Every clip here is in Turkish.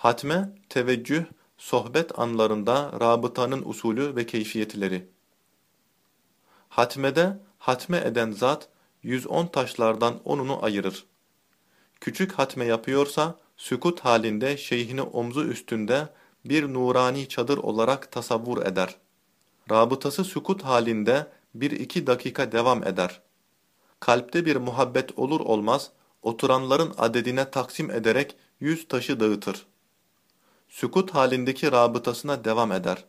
Hatme, teveccüh, sohbet anlarında rabıtanın usulü ve keyfiyetleri. Hatmede, hatme eden zat, 110 taşlardan onunu ayırır. Küçük hatme yapıyorsa, sükut halinde şeyhini omzu üstünde bir nurani çadır olarak tasavvur eder. Rabıtası sükut halinde bir iki dakika devam eder. Kalpte bir muhabbet olur olmaz, oturanların adedine taksim ederek yüz taşı dağıtır. Sükut halindeki rabıtasına devam eder.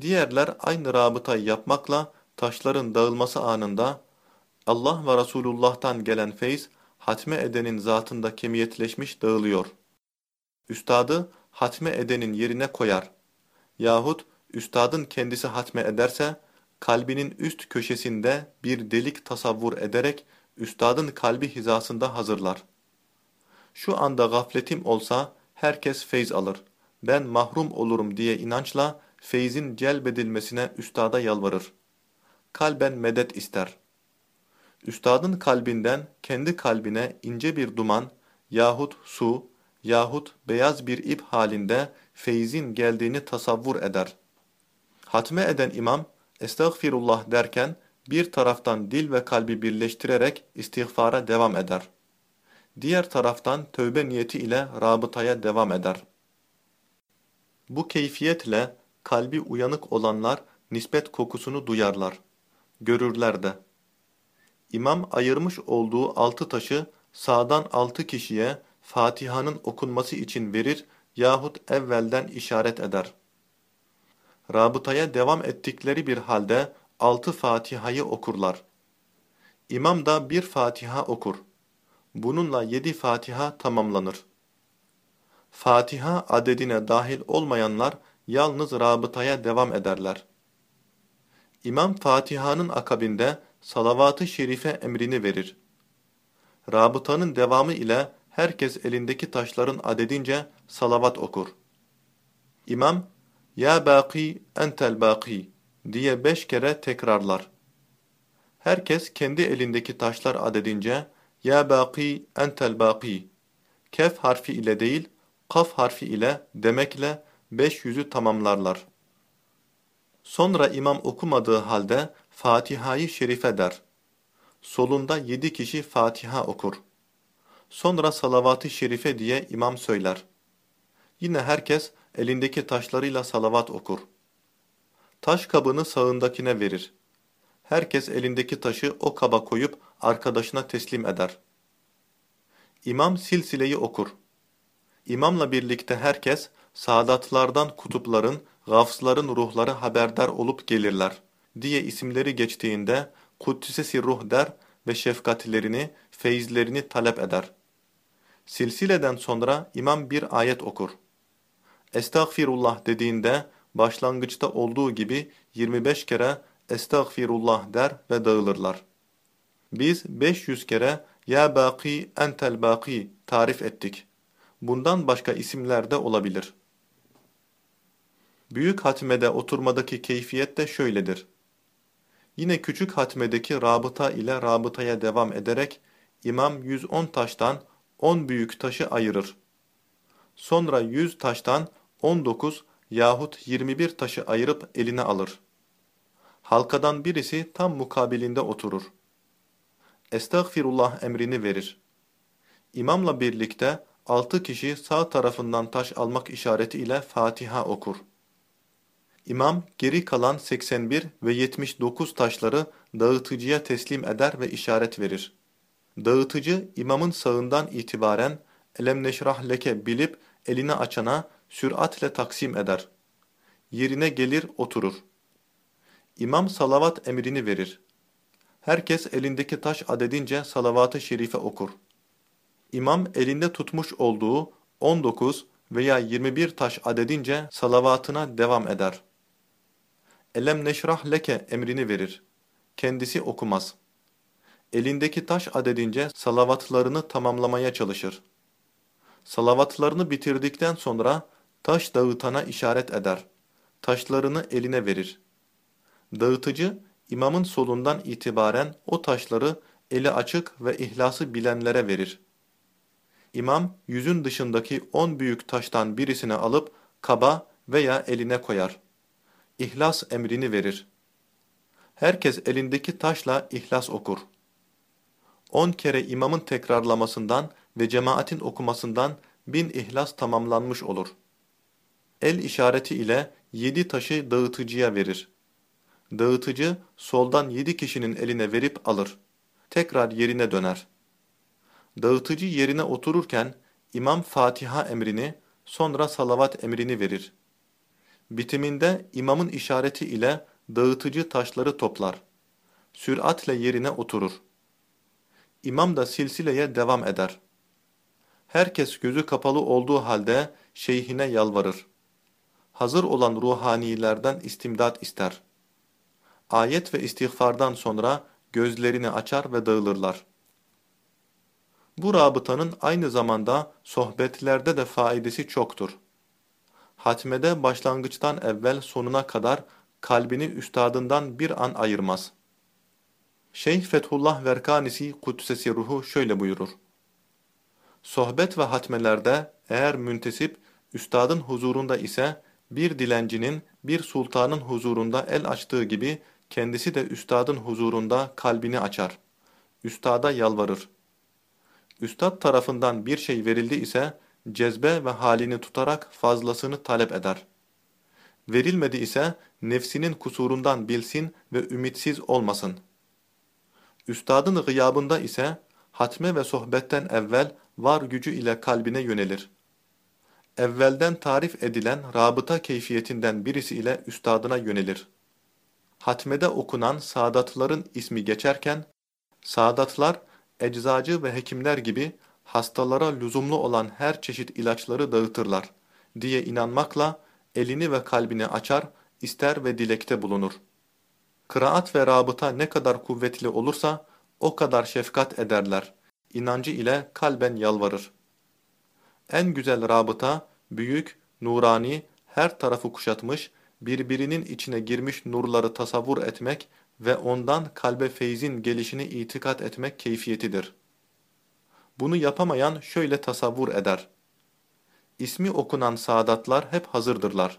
Diğerler aynı rabıtayı yapmakla taşların dağılması anında Allah ve Resulullah'tan gelen feyz hatme edenin zatında kemiyetleşmiş dağılıyor. Üstadı hatme edenin yerine koyar. Yahut üstadın kendisi hatme ederse kalbinin üst köşesinde bir delik tasavvur ederek üstadın kalbi hizasında hazırlar. Şu anda gafletim olsa herkes feyz alır. Ben mahrum olurum diye inançla feyzin celbedilmesine üstada yalvarır. Kalben medet ister. Üstadın kalbinden kendi kalbine ince bir duman yahut su yahut beyaz bir ip halinde feyzin geldiğini tasavvur eder. Hatme eden imam, estağfirullah derken bir taraftan dil ve kalbi birleştirerek istiğfara devam eder. Diğer taraftan tövbe niyeti ile rabıtaya devam eder. Bu keyfiyetle kalbi uyanık olanlar nispet kokusunu duyarlar, görürler de. İmam ayırmış olduğu altı taşı sağdan altı kişiye Fatiha'nın okunması için verir yahut evvelden işaret eder. Rabıtaya devam ettikleri bir halde altı Fatiha'yı okurlar. İmam da bir Fatiha okur. Bununla yedi Fatiha tamamlanır. Fatiha adedine dahil olmayanlar yalnız rabıtaya devam ederler. İmam Fatiha'nın akabinde salavat-ı şerife emrini verir. Rabıtanın devamı ile herkes elindeki taşların adedince salavat okur. İmam, Ya baki entel baki diye beş kere tekrarlar. Herkes kendi elindeki taşlar adedince Ya baki entel baki kef harfi ile değil, kaf harfi ile demekle beş yüzü tamamlarlar. Sonra imam okumadığı halde Fatiha'yı şerife der. Solunda yedi kişi Fatiha okur. Sonra salavat-ı şerife diye imam söyler. Yine herkes elindeki taşlarıyla salavat okur. Taş kabını sağındakine verir. Herkes elindeki taşı o kaba koyup arkadaşına teslim eder. İmam silsileyi okur. İmamla birlikte herkes saadatlardan kutupların, gafsların ruhları haberdar olup gelirler diye isimleri geçtiğinde Kuddisesi ruh der ve şefkatlerini, feyizlerini talep eder. Silsileden sonra imam bir ayet okur. Estağfirullah dediğinde başlangıçta olduğu gibi 25 kere Estağfirullah der ve dağılırlar. Biz 500 kere Ya Baki Entel Baki tarif ettik. Bundan başka isimler de olabilir. Büyük hatmede oturmadaki keyfiyet de şöyledir. Yine küçük hatmedeki rabıta ile rabıtaya devam ederek imam 110 taştan 10 büyük taşı ayırır. Sonra 100 taştan 19 yahut 21 taşı ayırıp eline alır. Halkadan birisi tam mukabilinde oturur. Estağfirullah emrini verir. İmamla birlikte 6 kişi sağ tarafından taş almak işareti ile Fatiha okur. İmam geri kalan 81 ve 79 taşları dağıtıcıya teslim eder ve işaret verir. Dağıtıcı imamın sağından itibaren elem neşrah leke bilip elini açana süratle taksim eder. Yerine gelir oturur. İmam salavat emrini verir. Herkes elindeki taş adedince salavat-ı şerife okur. İmam elinde tutmuş olduğu 19 veya 21 taş adedince salavatına devam eder. Elem neşrah leke emrini verir. Kendisi okumaz. Elindeki taş adedince salavatlarını tamamlamaya çalışır. Salavatlarını bitirdikten sonra taş dağıtana işaret eder. Taşlarını eline verir. Dağıtıcı, imamın solundan itibaren o taşları eli açık ve ihlası bilenlere verir. İmam yüzün dışındaki on büyük taştan birisini alıp kaba veya eline koyar. İhlas emrini verir. Herkes elindeki taşla ihlas okur. On kere imamın tekrarlamasından ve cemaatin okumasından bin ihlas tamamlanmış olur. El işareti ile yedi taşı dağıtıcıya verir. Dağıtıcı soldan yedi kişinin eline verip alır. Tekrar yerine döner. Dağıtıcı yerine otururken imam Fatiha emrini sonra salavat emrini verir. Bitiminde imamın işareti ile dağıtıcı taşları toplar. Süratle yerine oturur. İmam da silsileye devam eder. Herkes gözü kapalı olduğu halde şeyhine yalvarır. Hazır olan ruhanilerden istimdat ister. Ayet ve istiğfardan sonra gözlerini açar ve dağılırlar. Bu rabıtanın aynı zamanda sohbetlerde de faidesi çoktur. Hatmede başlangıçtan evvel sonuna kadar kalbini üstadından bir an ayırmaz. Şeyh Fethullah Verkanisi Kudsesi Ruhu şöyle buyurur. Sohbet ve hatmelerde eğer müntesip üstadın huzurunda ise bir dilencinin bir sultanın huzurunda el açtığı gibi kendisi de üstadın huzurunda kalbini açar. Üstada yalvarır. Üstad tarafından bir şey verildi ise cezbe ve halini tutarak fazlasını talep eder. Verilmedi ise nefsinin kusurundan bilsin ve ümitsiz olmasın. Üstadın gıyabında ise hatme ve sohbetten evvel var gücü ile kalbine yönelir. Evvelden tarif edilen rabıta keyfiyetinden birisi ile üstadına yönelir. Hatmede okunan saadatların ismi geçerken, saadatlar eczacı ve hekimler gibi hastalara lüzumlu olan her çeşit ilaçları dağıtırlar diye inanmakla elini ve kalbini açar, ister ve dilekte bulunur. Kıraat ve rabıta ne kadar kuvvetli olursa o kadar şefkat ederler. İnancı ile kalben yalvarır. En güzel rabıta, büyük, nurani, her tarafı kuşatmış, birbirinin içine girmiş nurları tasavvur etmek ve ondan kalbe feyzin gelişini itikat etmek keyfiyetidir. Bunu yapamayan şöyle tasavvur eder. İsmi okunan saadatlar hep hazırdırlar.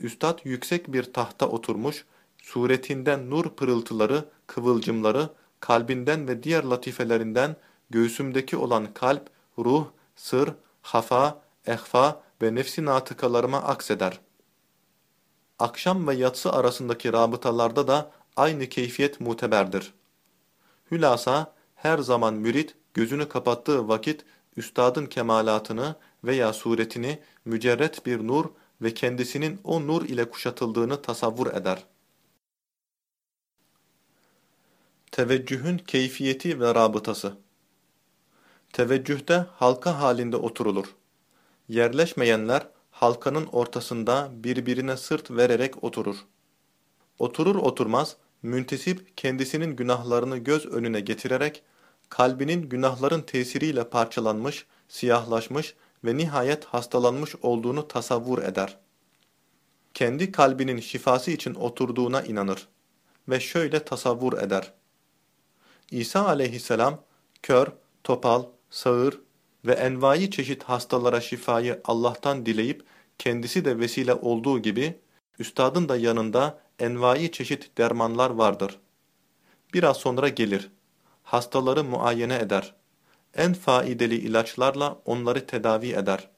Üstad yüksek bir tahta oturmuş, suretinden nur pırıltıları, kıvılcımları, kalbinden ve diğer latifelerinden göğsümdeki olan kalp, ruh, sır, hafa, ehfa ve nefsi natıkalarıma akseder. Akşam ve yatsı arasındaki rabıtalarda da aynı keyfiyet muteberdir. Hülasa her zaman mürit gözünü kapattığı vakit üstadın kemalatını veya suretini mücerret bir nur ve kendisinin o nur ile kuşatıldığını tasavvur eder. Teveccühün keyfiyeti ve rabıtası Teveccühte halka halinde oturulur. Yerleşmeyenler halkanın ortasında birbirine sırt vererek oturur. Oturur oturmaz müntesip kendisinin günahlarını göz önüne getirerek kalbinin günahların tesiriyle parçalanmış, siyahlaşmış ve nihayet hastalanmış olduğunu tasavvur eder. Kendi kalbinin şifası için oturduğuna inanır ve şöyle tasavvur eder. İsa aleyhisselam kör, topal, sağır ve envai çeşit hastalara şifayı Allah'tan dileyip kendisi de vesile olduğu gibi üstadın da yanında envai çeşit dermanlar vardır. Biraz sonra gelir. Hastaları muayene eder. En faidalı ilaçlarla onları tedavi eder.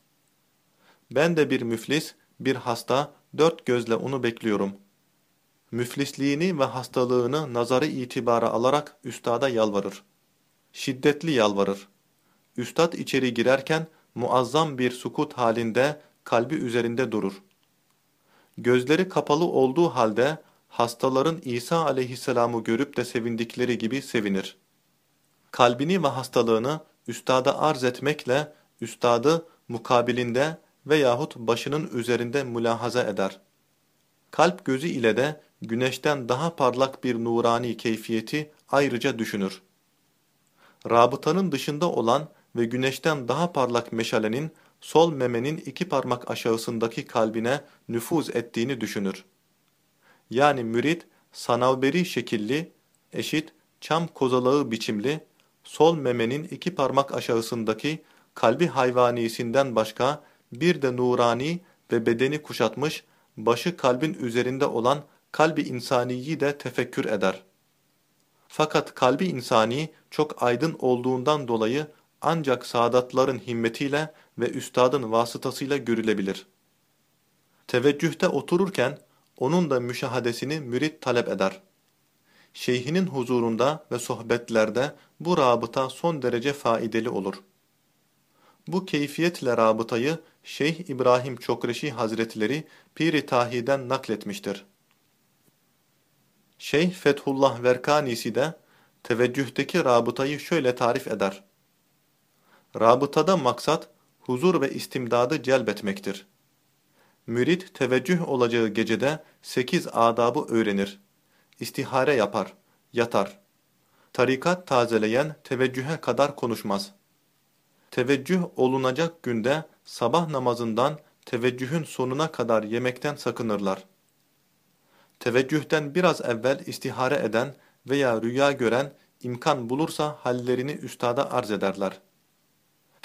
Ben de bir müflis, bir hasta, dört gözle onu bekliyorum. Müflisliğini ve hastalığını nazarı itibara alarak üstada yalvarır. Şiddetli yalvarır. Üstad içeri girerken muazzam bir sukut halinde kalbi üzerinde durur. Gözleri kapalı olduğu halde hastaların İsa aleyhisselamı görüp de sevindikleri gibi sevinir. Kalbini ve hastalığını üstada arz etmekle üstadı mukabilinde veyahut başının üzerinde mülahaza eder. Kalp gözü ile de güneşten daha parlak bir nurani keyfiyeti ayrıca düşünür. Rabıtanın dışında olan ve güneşten daha parlak meşalenin sol memenin iki parmak aşağısındaki kalbine nüfuz ettiğini düşünür. Yani mürit, sanavberi şekilli, eşit, çam kozalağı biçimli, sol memenin iki parmak aşağısındaki kalbi hayvanisinden başka bir de nurani ve bedeni kuşatmış, başı kalbin üzerinde olan kalbi insaniyi de tefekkür eder. Fakat kalbi insani çok aydın olduğundan dolayı ancak saadatların himmetiyle ve üstadın vasıtasıyla görülebilir. Teveccühte otururken onun da müşahadesini mürit talep eder. Şeyhinin huzurunda ve sohbetlerde bu rabıta son derece faydalı olur. Bu keyfiyetle rabıtayı Şeyh İbrahim Çokreşi Hazretleri Piri Tahi'den nakletmiştir. Şeyh Fethullah Verkanisi de teveccühteki rabıtayı şöyle tarif eder. Rabıtada maksat huzur ve istimdadı celbetmektir. Mürit teveccüh olacağı gecede sekiz adabı öğrenir. İstihare yapar, yatar. Tarikat tazeleyen teveccühe kadar konuşmaz. Teveccüh olunacak günde sabah namazından teveccühün sonuna kadar yemekten sakınırlar. Teveccühten biraz evvel istihare eden veya rüya gören imkan bulursa hallerini üstada arz ederler.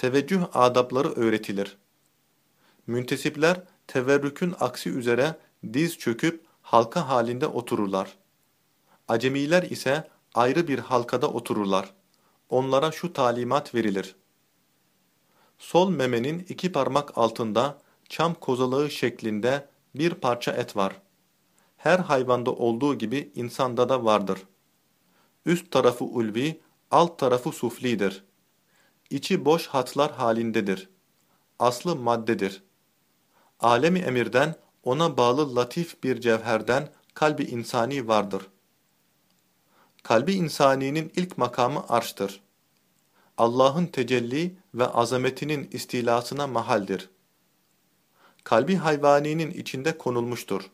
Teveccüh adapları öğretilir. Müntesipler teverrükün aksi üzere diz çöküp halka halinde otururlar. Acemiler ise ayrı bir halkada otururlar. Onlara şu talimat verilir. Sol memenin iki parmak altında çam kozalığı şeklinde bir parça et var. Her hayvanda olduğu gibi insanda da vardır. Üst tarafı ulvi, alt tarafı suflidir. İçi boş hatlar halindedir. Aslı maddedir. Alemi emirden ona bağlı latif bir cevherden kalbi insani vardır. Kalbi insaninin ilk makamı arştır. Allah'ın tecelli ve azametinin istilasına mahaldir. Kalbi hayvaninin içinde konulmuştur.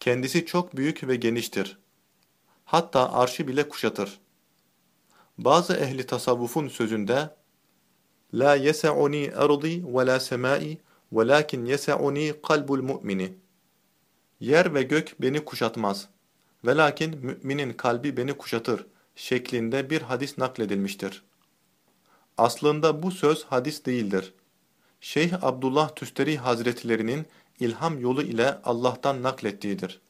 Kendisi çok büyük ve geniştir. Hatta arşı bile kuşatır. Bazı ehli tasavvufun sözünde La yese'uni ardi ve la semai velakin yese'uni kalbul mu'mini Yer ve gök beni kuşatmaz. Velakin müminin kalbi beni kuşatır şeklinde bir hadis nakledilmiştir. Aslında bu söz hadis değildir. Şeyh Abdullah Tüsteri Hazretlerinin ilham yolu ile Allah'tan naklettiğidir.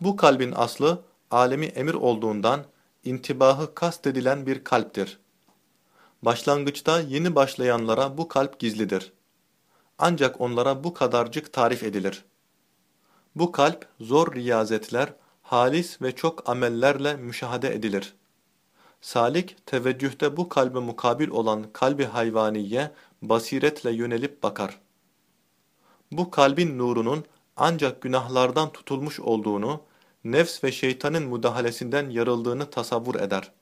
Bu kalbin aslı alemi emir olduğundan intibahı kastedilen bir kalptir. Başlangıçta yeni başlayanlara bu kalp gizlidir. Ancak onlara bu kadarcık tarif edilir. Bu kalp zor riyazetler, halis ve çok amellerle müşahede edilir. Salik, teveccühte bu kalbe mukabil olan kalbi hayvaniye basiretle yönelip bakar. Bu kalbin nurunun ancak günahlardan tutulmuş olduğunu, nefs ve şeytanın müdahalesinden yarıldığını tasavvur eder.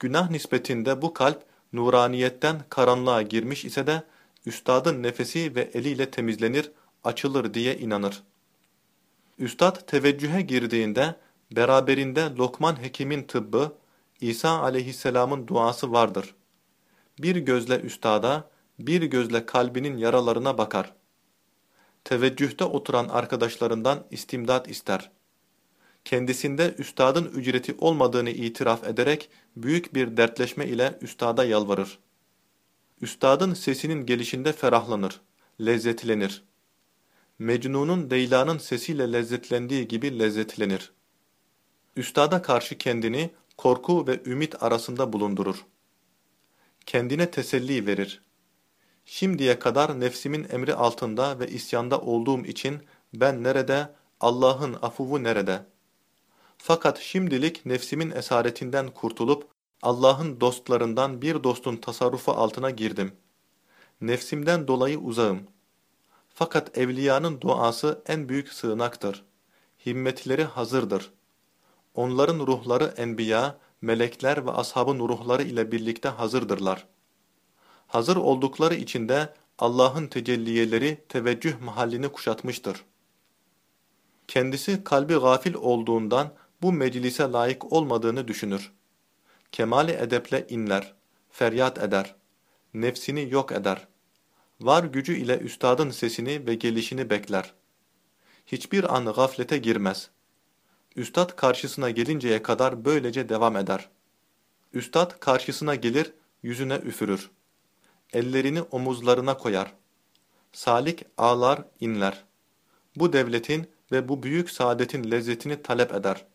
Günah nispetinde bu kalp nuraniyetten karanlığa girmiş ise de üstadın nefesi ve eliyle temizlenir, açılır diye inanır. Üstad teveccühe girdiğinde beraberinde Lokman Hekim'in tıbbı, İsa aleyhisselamın duası vardır. Bir gözle üstada, bir gözle kalbinin yaralarına bakar. Teveccühte oturan arkadaşlarından istimdat ister kendisinde üstadın ücreti olmadığını itiraf ederek büyük bir dertleşme ile üstada yalvarır. Üstadın sesinin gelişinde ferahlanır, lezzetlenir. Mecnun'un Leyla'nın sesiyle lezzetlendiği gibi lezzetlenir. Üstada karşı kendini korku ve ümit arasında bulundurur. Kendine teselli verir. Şimdiye kadar nefsimin emri altında ve isyanda olduğum için ben nerede, Allah'ın afuvu nerede?'' Fakat şimdilik nefsimin esaretinden kurtulup Allah'ın dostlarından bir dostun tasarrufu altına girdim. Nefsimden dolayı uzağım. Fakat evliyanın duası en büyük sığınaktır. Himmetleri hazırdır. Onların ruhları enbiya, melekler ve ashabın ruhları ile birlikte hazırdırlar. Hazır oldukları içinde Allah'ın tecelliyeleri teveccüh mahallini kuşatmıştır. Kendisi kalbi gafil olduğundan bu meclise layık olmadığını düşünür. Kemali edeple inler, feryat eder, nefsini yok eder. Var gücü ile üstadın sesini ve gelişini bekler. Hiçbir an gaflete girmez. Üstad karşısına gelinceye kadar böylece devam eder. Üstad karşısına gelir, yüzüne üfürür. Ellerini omuzlarına koyar. Salik ağlar, inler. Bu devletin ve bu büyük saadetin lezzetini talep eder.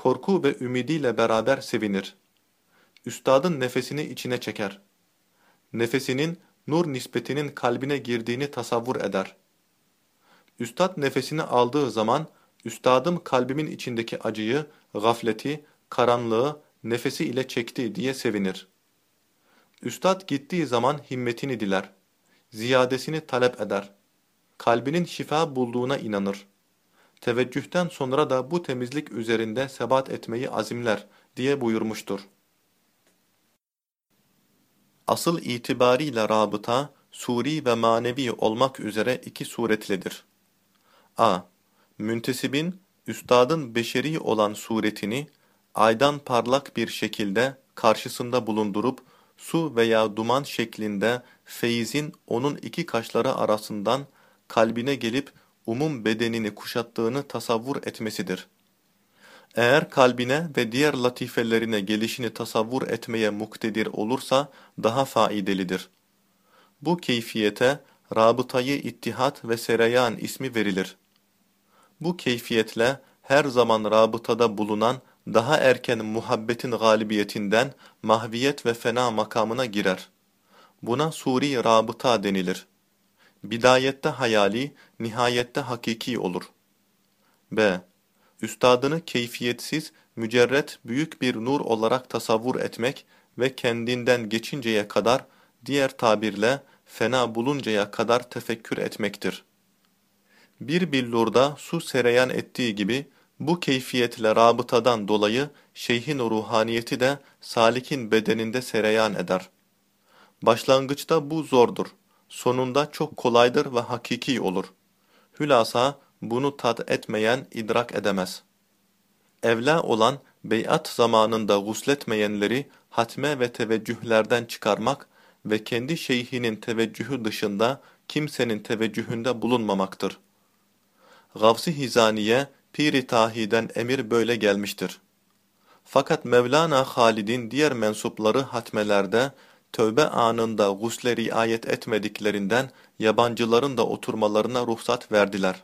Korku ve ümidiyle beraber sevinir. Üstadın nefesini içine çeker. Nefesinin nur nispetinin kalbine girdiğini tasavvur eder. Üstad nefesini aldığı zaman, üstadım kalbimin içindeki acıyı, gafleti, karanlığı, nefesi ile çekti diye sevinir. Üstad gittiği zaman himmetini diler. Ziyadesini talep eder. Kalbinin şifa bulduğuna inanır. Teveccühten sonra da bu temizlik üzerinde sebat etmeyi azimler diye buyurmuştur. Asıl itibariyle rabıta, suri ve manevi olmak üzere iki suretledir. a. Müntesibin, üstadın beşeri olan suretini, aydan parlak bir şekilde karşısında bulundurup, su veya duman şeklinde feyizin onun iki kaşları arasından kalbine gelip umum bedenini kuşattığını tasavvur etmesidir. Eğer kalbine ve diğer latifelerine gelişini tasavvur etmeye muktedir olursa daha faidelidir. Bu keyfiyete rabıtayı ittihat ve sereyan ismi verilir. Bu keyfiyetle her zaman rabıtada bulunan daha erken muhabbetin galibiyetinden mahviyet ve fena makamına girer. Buna suri rabıta denilir. Bidayette hayali, nihayette hakiki olur. B. Üstadını keyfiyetsiz, mücerret büyük bir nur olarak tasavvur etmek ve kendinden geçinceye kadar, diğer tabirle fena buluncaya kadar tefekkür etmektir. Bir billurda su sereyan ettiği gibi, bu keyfiyetle rabıtadan dolayı şeyhin ruhaniyeti de salikin bedeninde sereyan eder. Başlangıçta bu zordur. Sonunda çok kolaydır ve hakiki olur. Hülasa bunu tat etmeyen idrak edemez. Evla olan beyat zamanında gusletmeyenleri hatme ve teveccühlerden çıkarmak ve kendi şeyhinin teveccühü dışında kimsenin teveccühünde bulunmamaktır. Gavsi Hizaniye Piri Tahi'den emir böyle gelmiştir. Fakat Mevlana Halid'in diğer mensupları hatmelerde tövbe anında gusle riayet etmediklerinden yabancıların da oturmalarına ruhsat verdiler.